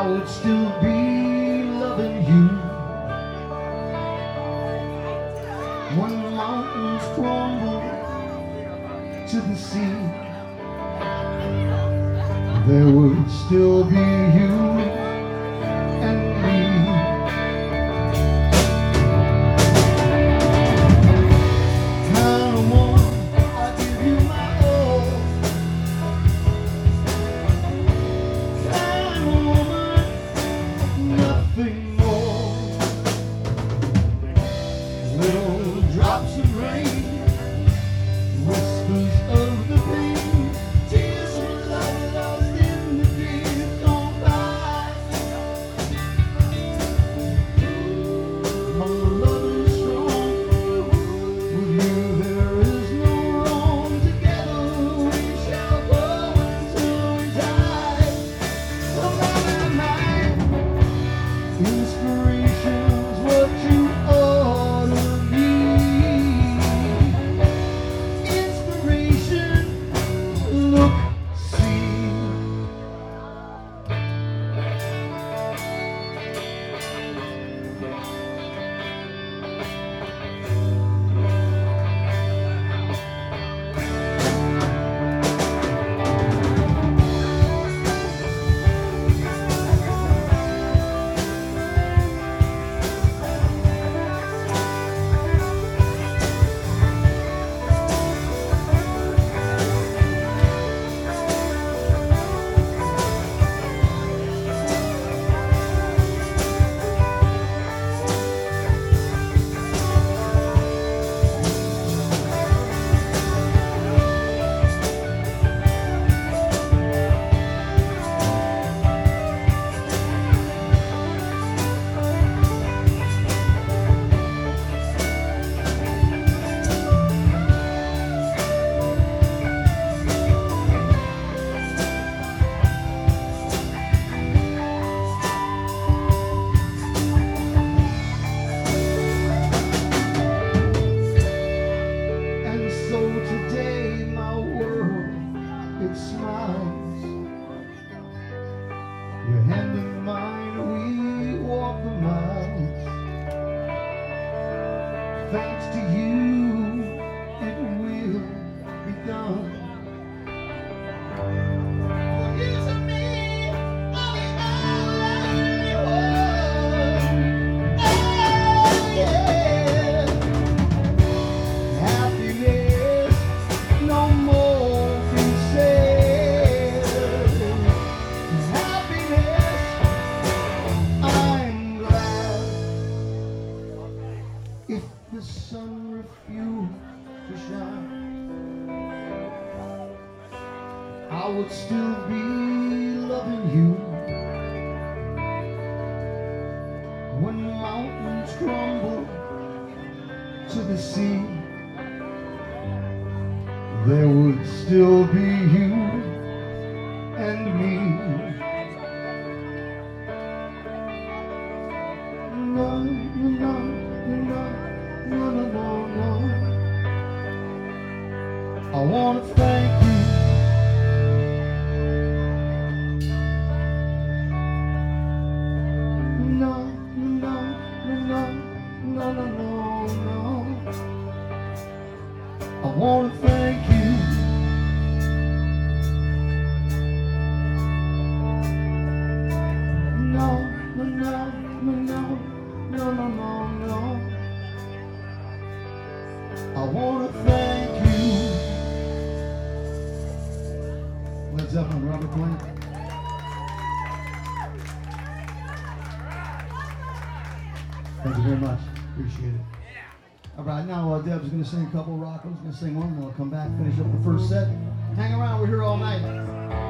I would still be loving you. When mountains crumble to the sea, there would still be you stops the rain. To sea, there would still be you and me. No, no, no, no, no, no, no. I want to thank you. No, no, no, no, no, no, no. I want to thank you. No, no, no, no, no, no, no, no. I want to thank you. Led Zeppelin, Robert Plant. Thank you very much. Appreciate it. All right, now uh, Deb's going to sing a couple of rockos. Going to sing one, then I'll come back, finish up the first set. Hang around, we're here all night.